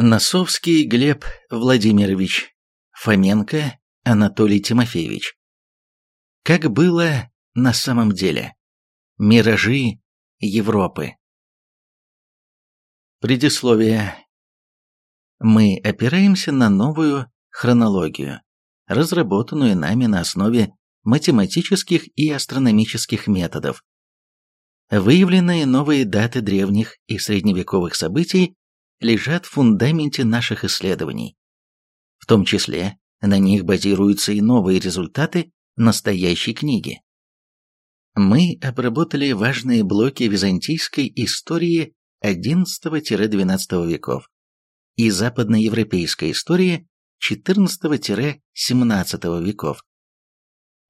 Носовский Глеб Владимирович, Фоменко Анатолий Тимофеевич. Как было на самом деле? Миражи Европы. Предисловие. Мы опираемся на новую хронологию, разработанную нами на основе математических и астрономических методов. Выявленные новые даты древних и средневековых событий лежат в фундаменте наших исследований. В том числе на них базируются и новые результаты настоящей книги. Мы обработали важные блоки византийской истории XI-XII веков и западноевропейской истории XIV-XVII веков.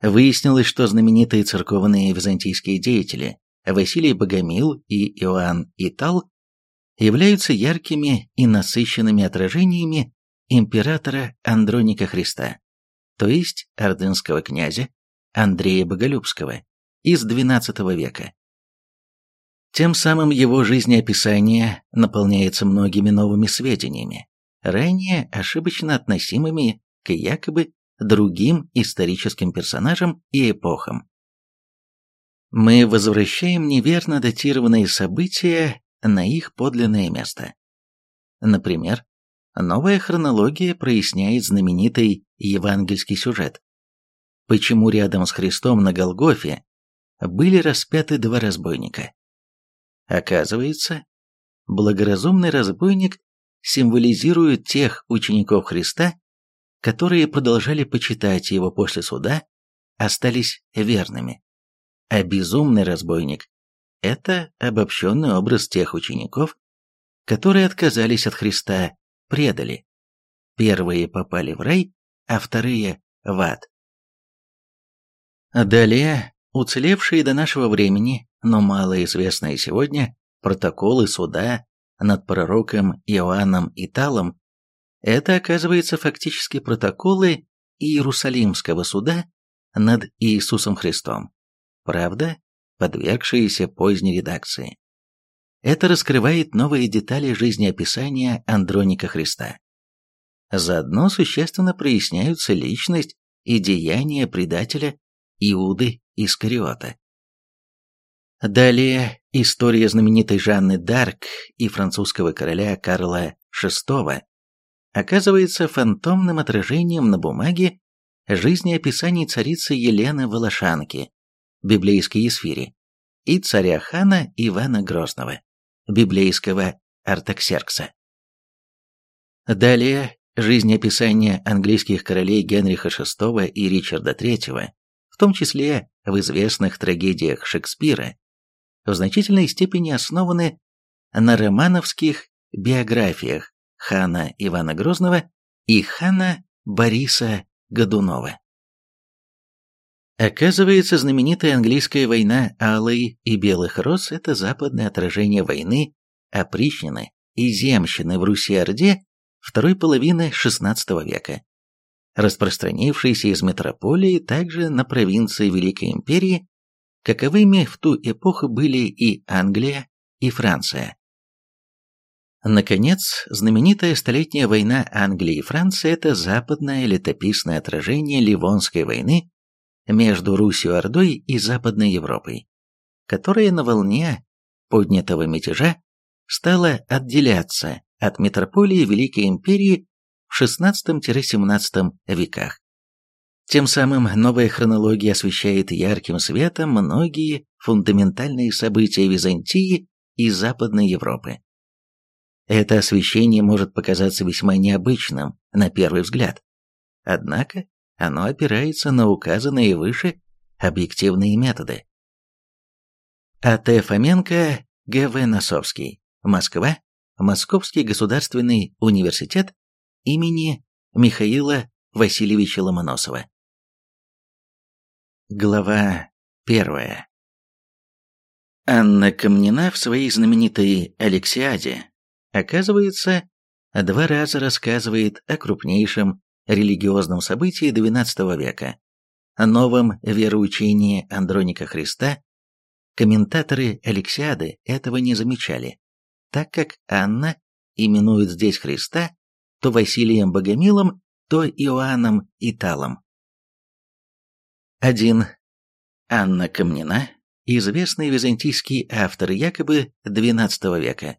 Выяснилось, что знаменитые церковные византийские деятели Василий Богомил и Иоанн Итал являются яркими и насыщенными отражениями императора Андроника Христа, то есть ордынского князя Андрея Боголюбского из XII века. Тем самым его жизнеописание наполняется многими новыми сведениями, ранее ошибочно относимыми к якобы другим историческим персонажам и эпохам. Мы возвращаем неверно датированные события на их подлинное место. Например, новая хронология проясняет знаменитый евангельский сюжет. Почему рядом с Христом на Голгофе были распяты два разбойника? Оказывается, благоразумный разбойник символизирует тех учеников Христа, которые продолжали почитать его после суда, остались верными. А безумный разбойник это обобщенный образ тех учеников, которые отказались от Христа, предали. Первые попали в рай, а вторые в ад. Далее, уцелевшие до нашего времени, но малоизвестные сегодня, протоколы суда над пророком Иоанном Италом, это, оказывается, фактически протоколы Иерусалимского суда над Иисусом Христом. Правда, подвергшиеся поздней редакции. Это раскрывает новые детали жизнеописания Андроника Христа. Заодно существенно проясняются личность и деяния предателя Иуды Искариота. Далее история знаменитой Жанны Дарк и французского короля Карла VI оказывается фантомным отражением на бумаге жизнеописаний царицы Елены Волошанки, библейской Есфири, и царя хана Ивана Грозного, библейского Артаксеркса. Далее жизнеописание английских королей Генриха VI и Ричарда III, в том числе в известных трагедиях Шекспира, в значительной степени основаны на романовских биографиях хана Ивана Грозного и хана Бориса Годунова. Оказывается, знаменитая английская война Алой и Белых Роз – это западное отражение войны опричнины и земщины в Руси-Орде второй половины XVI века, распространившейся из метрополии также на провинции Великой Империи, каковыми в ту эпоху были и Англия, и Франция. Наконец, знаменитая Столетняя война Англии и Франции – это западное летописное отражение Ливонской войны между Русью-Ордой и Западной Европой, которая на волне поднятого мятежа стала отделяться от метрополии Великой Империи в XVI-XVII веках. Тем самым новая хронология освещает ярким светом многие фундаментальные события Византии и Западной Европы. Это освещение может показаться весьма необычным на первый взгляд. Однако оно опирается на указанные выше объективные методы. А.Т. Фоменко, Г.В. Носовский, Москва, Московский государственный университет имени Михаила Васильевича Ломоносова. Глава первая. Анна Камнина в своей знаменитой «Алексиаде» оказывается, два раза рассказывает о крупнейшем религиозном событии XII века, о новом вероучении Андроника Христа, комментаторы Алексиады этого не замечали, так как Анна именуют здесь Христа, то Василием Богомилом, то Иоанном Италом. 1. Анна Камнина, известный византийский автор якобы XII века.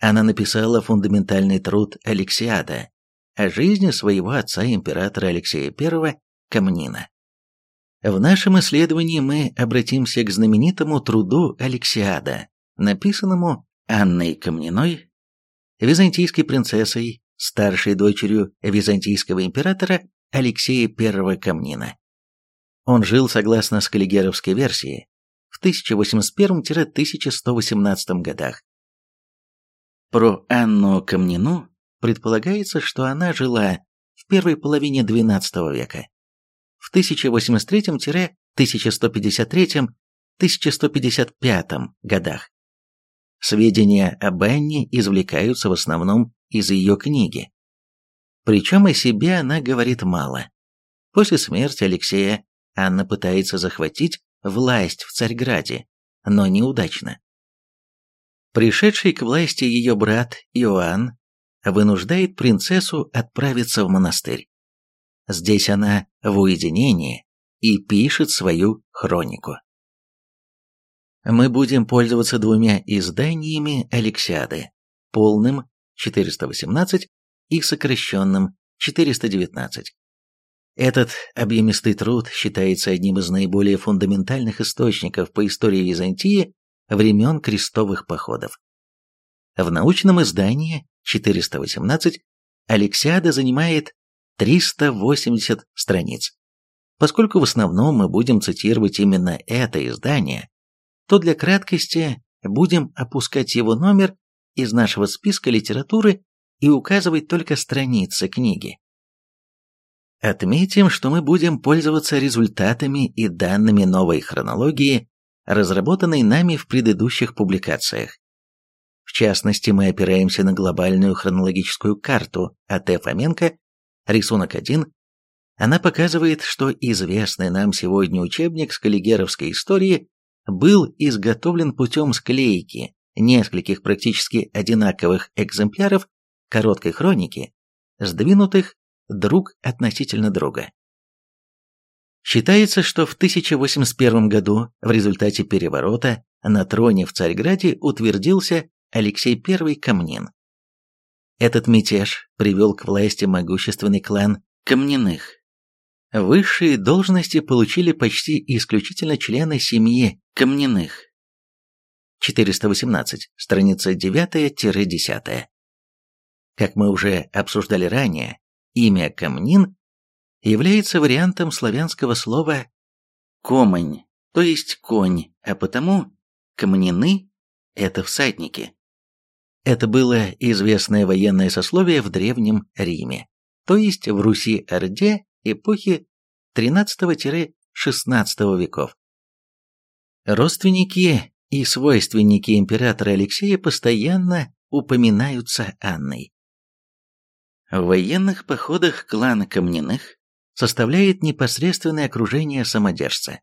Она написала фундаментальный труд «Алексиада» о жизни своего отца императора Алексея I Камнина. В нашем исследовании мы обратимся к знаменитому труду «Алексиада», написанному Анной Камниной, византийской принцессой, старшей дочерью византийского императора Алексея I Камнина. Он жил, согласно скаллигеровской версии, в 1081-1118 годах. Про Анну Камнину предполагается, что она жила в первой половине XII века. В 1083-1153-1155 годах. Сведения об Анне извлекаются в основном из ее книги. Причем о себе она говорит мало. После смерти Алексея Анна пытается захватить власть в Царьграде, но неудачно. Пришедший к власти ее брат Иоанн вынуждает принцессу отправиться в монастырь. Здесь она в уединении и пишет свою хронику. Мы будем пользоваться двумя изданиями Алексиады, полным 418 и сокращенным 419. Этот объемистый труд считается одним из наиболее фундаментальных источников по истории Византии времен крестовых походов. В научном издании 418 Алексиада занимает 380 страниц. Поскольку в основном мы будем цитировать именно это издание, то для краткости будем опускать его номер из нашего списка литературы и указывать только страницы книги. Отметим, что мы будем пользоваться результатами и данными новой хронологии, разработанной нами в предыдущих публикациях. В частности, мы опираемся на глобальную хронологическую карту А.Т. Фоменко, рисунок 1. Она показывает, что известный нам сегодня учебник скаллигеровской истории был изготовлен путем склейки нескольких практически одинаковых экземпляров короткой хроники, сдвинутых друг относительно друга. Считается, что в 1081 году в результате переворота на троне в Царьграде утвердился Алексей I Камнин. Этот мятеж привел к власти могущественный клан Камниных. Высшие должности получили почти исключительно члены семьи Камниных. 418, страница 9-10. Как мы уже обсуждали ранее, Имя Камнин является вариантом славянского слова «комонь», то есть конь, а потому камнины – это всадники. Это было известное военное сословие в Древнем Риме, то есть в Руси-Орде эпохи XIII-XVI веков. Родственники и свойственники императора Алексея постоянно упоминаются Анной. В военных походах клана Камненных составляет непосредственное окружение самодержца.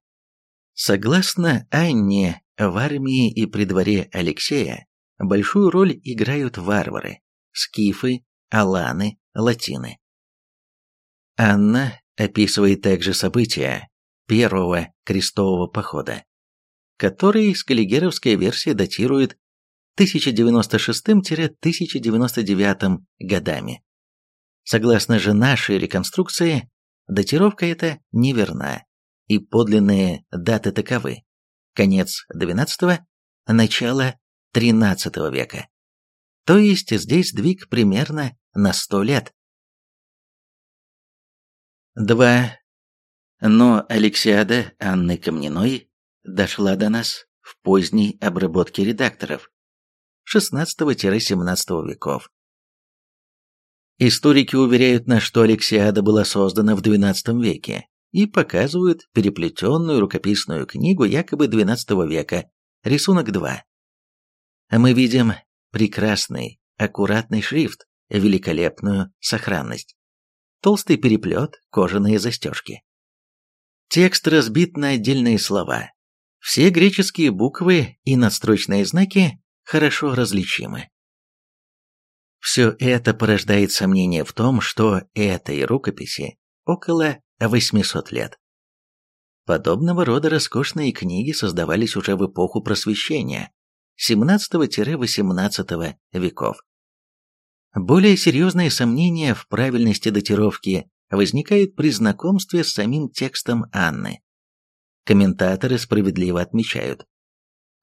Согласно Анне, в армии и при дворе Алексея большую роль играют варвары, скифы, аланы, латины. Анна описывает также события первого крестового похода, который скаллигеровская версия датирует 1096-1099 годами. Согласно же нашей реконструкции, датировка эта неверна, и подлинные даты таковы. Конец XII, начало XIII века. То есть здесь сдвиг примерно на 100 лет. 2. Но Алексиада Анны Камниной дошла до нас в поздней обработке редакторов XVI-XVII веков. Историки уверяют нас, что Алексиада была создана в XII веке и показывают переплетенную рукописную книгу якобы XII века, рисунок 2. Мы видим прекрасный, аккуратный шрифт, великолепную сохранность. Толстый переплет, кожаные застежки. Текст разбит на отдельные слова. Все греческие буквы и надстрочные знаки хорошо различимы. Все это порождает сомнение в том, что этой рукописи около 800 лет. Подобного рода роскошные книги создавались уже в эпоху Просвещения, 17-18 веков. Более серьезные сомнения в правильности датировки возникают при знакомстве с самим текстом Анны. Комментаторы справедливо отмечают.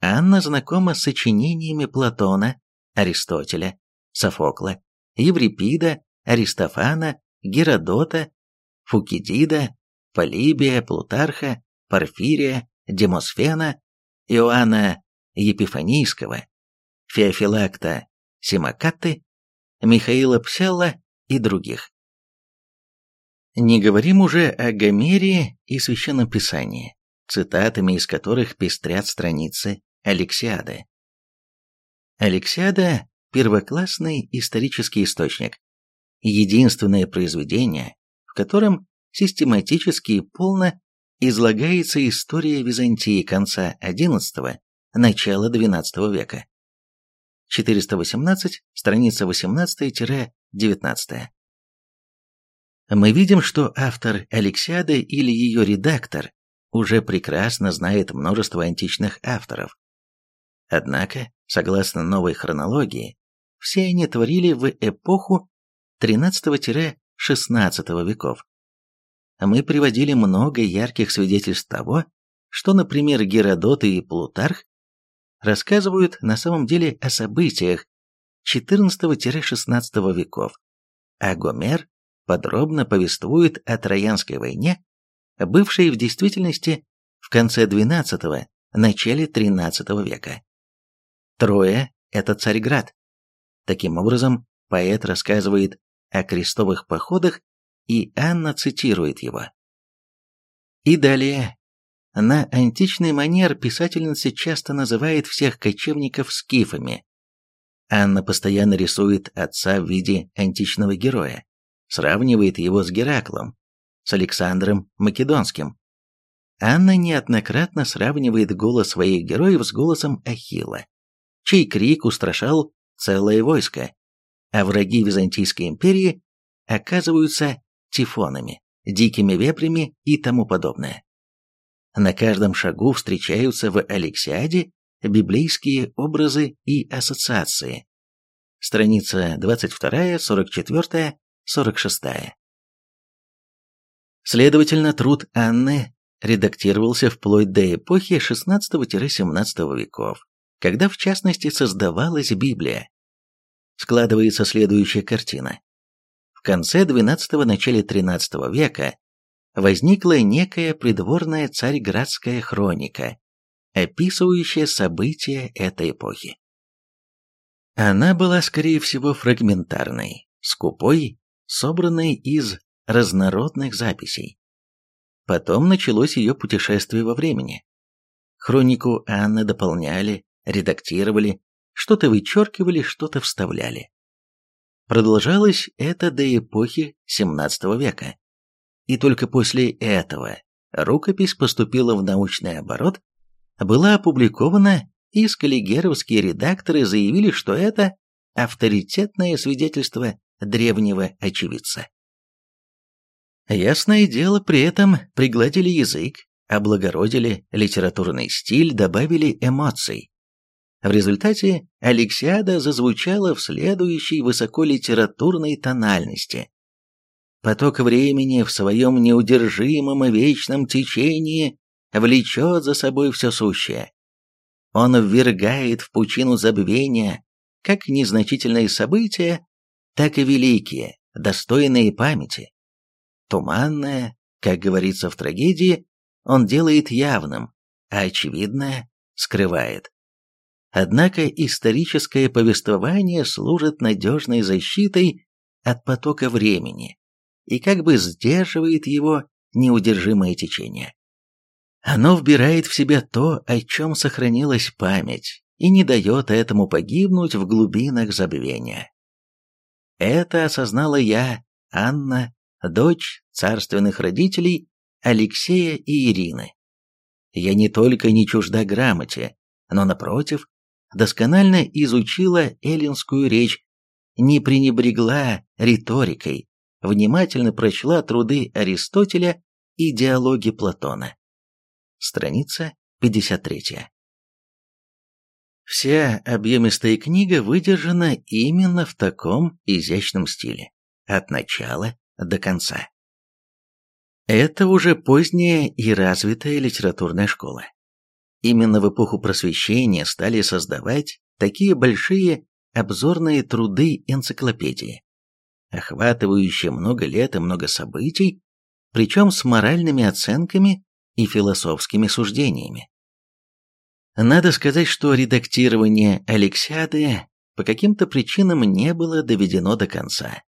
Анна знакома с сочинениями Платона, Аристотеля, Софокла, Еврипида, Аристофана, Геродота, Фукидида, Полибия, Плутарха, Порфирия, Демосфена, Иоанна Епифанийского, Феофилакта Симакаты Михаила Пселла и других. Не говорим уже о Гомере и Священном Писании, цитатами из которых пестрят страницы Алексиады. Алексиада – первоклассный исторический источник, единственное произведение, в котором систематически и полно излагается история Византии конца XI – начала XII века. 418, страница 18-19. Мы видим, что автор Алексиады или ее редактор уже прекрасно знает множество античных авторов. Однако, согласно новой хронологии, все они творили в эпоху 13-16 веков. Мы приводили много ярких свидетельств того, что, например, Геродот и Плутарх рассказывают на самом деле о событиях XIV-XVI веков, а Гомер подробно повествует о Троянской войне, бывшей в действительности в конце XII – начале XIII века. Троя – это Царьград. Таким образом, поэт рассказывает о крестовых походах, и Анна цитирует его. И далее на античный манер писательница часто называет всех кочевников скифами. Анна постоянно рисует отца в виде античного героя, сравнивает его с Гераклом, с Александром Македонским. Анна неоднократно сравнивает голос своих героев с голосом Ахилла, чей крик устрашал целое войско, а враги Византийской империи оказываются тифонами, дикими вепрями и тому подобное. На каждом шагу встречаются в Алексиаде библейские образы и ассоциации. Страница 22, 44, 46. Следовательно, труд Анны редактировался вплоть до эпохи 16-17 веков, когда в частности создавалась Библия. Складывается следующая картина. В конце XII – начале XIII века возникла некая придворная царьградская хроника, описывающая события этой эпохи. Она была, скорее всего, фрагментарной, скупой, собранной из разнородных записей. Потом началось ее путешествие во времени. Хронику Анны дополняли, редактировали, что-то вычеркивали, что-то вставляли. Продолжалось это до эпохи XVII века и только после этого рукопись поступила в научный оборот, была опубликована, и скаллигеровские редакторы заявили, что это авторитетное свидетельство древнего очевидца. Ясное дело, при этом пригладили язык, облагородили литературный стиль, добавили эмоций. В результате Алексиада зазвучала в следующей высоколитературной тональности, Поток времени в своем неудержимом и вечном течении влечет за собой все сущее. Он ввергает в пучину забвения как незначительные события, так и великие, достойные памяти. Туманное, как говорится в трагедии, он делает явным, а очевидное скрывает. Однако историческое повествование служит надежной защитой от потока времени, и как бы сдерживает его неудержимое течение. Оно вбирает в себя то, о чем сохранилась память, и не дает этому погибнуть в глубинах забвения. Это осознала я, Анна, дочь царственных родителей Алексея и Ирины. Я не только не чужда грамоте, но, напротив, досконально изучила эллинскую речь, не пренебрегла риторикой, внимательно прочла труды Аристотеля и диалоги Платона. Страница 53. Вся объемистая книга выдержана именно в таком изящном стиле, от начала до конца. Это уже поздняя и развитая литературная школа. Именно в эпоху просвещения стали создавать такие большие обзорные труды энциклопедии, охватывающие много лет и много событий, причем с моральными оценками и философскими суждениями. Надо сказать, что редактирование Алексиады по каким-то причинам не было доведено до конца.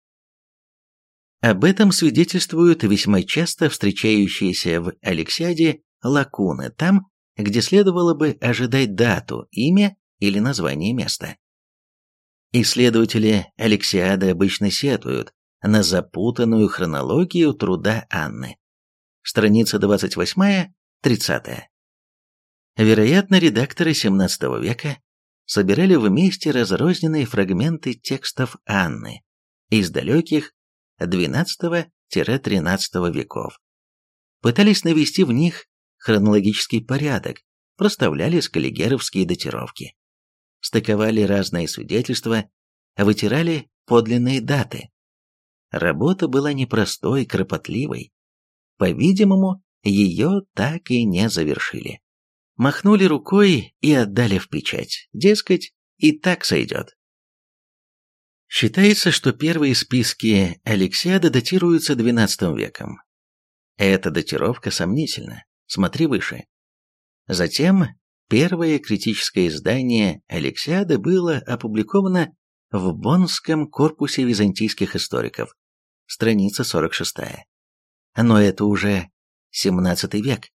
Об этом свидетельствуют весьма часто встречающиеся в Алексиаде лакуны там, где следовало бы ожидать дату, имя или название места. Исследователи Алексиады обычно сетуют на запутанную хронологию труда Анны. Страница 28-30. Вероятно, редакторы XVII века собирали вместе разрозненные фрагменты текстов Анны из далеких XII-XIII веков. Пытались навести в них хронологический порядок, проставляли скаллигеровские датировки. Стыковали разные свидетельства, вытирали подлинные даты. Работа была непростой, кропотливой. По-видимому, ее так и не завершили. Махнули рукой и отдали в печать, дескать, и так сойдет. Считается, что первые списки Алексиада датируются XII веком. Эта датировка сомнительна, смотри выше. Затем первое критическое издание Алексиады было опубликовано в Боннском корпусе византийских историков, страница 46. Но это уже 17 век.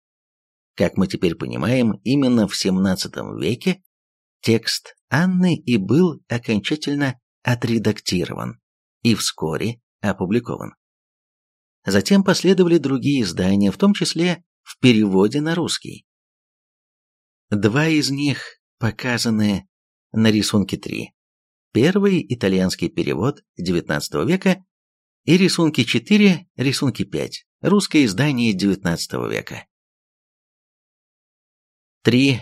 Как мы теперь понимаем, именно в 17 веке текст Анны и был окончательно отредактирован и вскоре опубликован. Затем последовали другие издания, в том числе в переводе на русский. Два из них показаны на рисунке 3. Первый – итальянский перевод XIX века и рисунки 4, рисунки 5, русское издание XIX века. 3.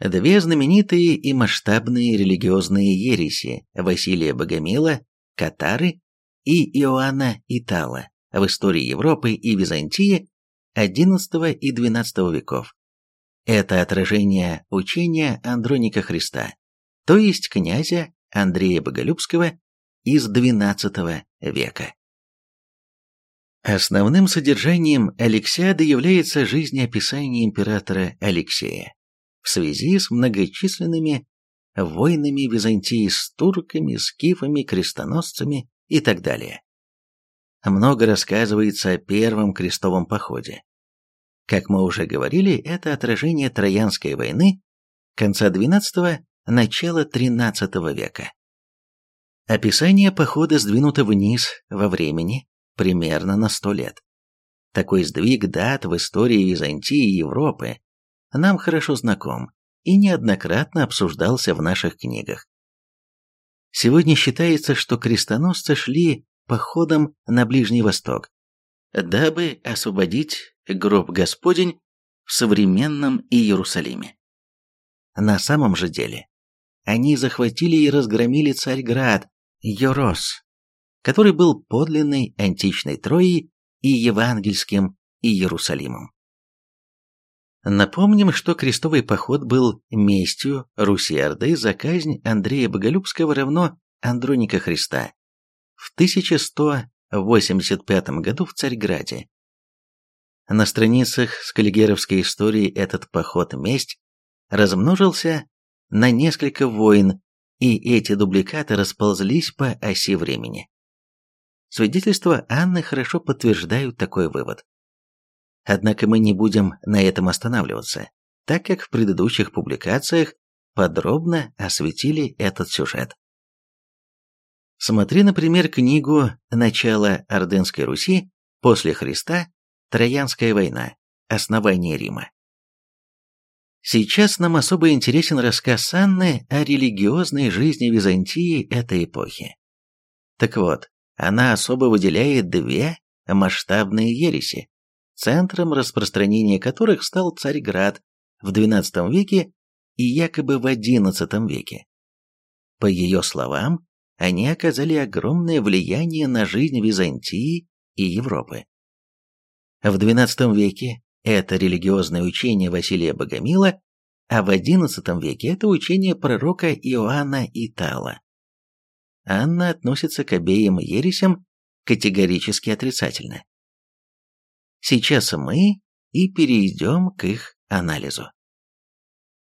Две знаменитые и масштабные религиозные ереси Василия Богомила, Катары и Иоанна Итала в истории Европы и Византии XI и XII веков. Это отражение учения Андроника Христа, то есть князя Андрея Боголюбского из XII века. Основным содержанием Алексиады является жизнеописание императора Алексея в связи с многочисленными войнами Византии с турками, скифами, крестоносцами и так далее. Много рассказывается о первом крестовом походе. Как мы уже говорили, это отражение Троянской войны конца XII – начала XIII века. Описание похода сдвинуто вниз во времени примерно на сто лет. Такой сдвиг дат в истории Византии и Европы нам хорошо знаком и неоднократно обсуждался в наших книгах. Сегодня считается, что крестоносцы шли походом на Ближний Восток, дабы освободить гроб Господень в современном Иерусалиме. На самом же деле, они захватили и разгромили Царьград, Йорос, который был подлинной античной Троей и евангельским Иерусалимом. Напомним, что крестовый поход был местью Руси-Орды за казнь Андрея Боголюбского равно Андроника Христа в 1185 году в Царьграде. На страницах скаллигеровской истории этот поход-месть размножился на несколько войн, и эти дубликаты расползлись по оси времени. Свидетельства Анны хорошо подтверждают такой вывод. Однако мы не будем на этом останавливаться, так как в предыдущих публикациях подробно осветили этот сюжет. Смотри, например, книгу «Начало Ордынской Руси после Христа. Троянская война. Основание Рима». Сейчас нам особо интересен рассказ Анны о религиозной жизни Византии этой эпохи. Так вот, она особо выделяет две масштабные ереси, центром распространения которых стал Царьград в XII веке и якобы в XI веке. По ее словам, они оказали огромное влияние на жизнь Византии и Европы. В XII веке это религиозное учение Василия Богомила, а в XI веке это учение пророка Иоанна Итала. Анна относится к обеим ересям категорически отрицательно. Сейчас мы и перейдем к их анализу.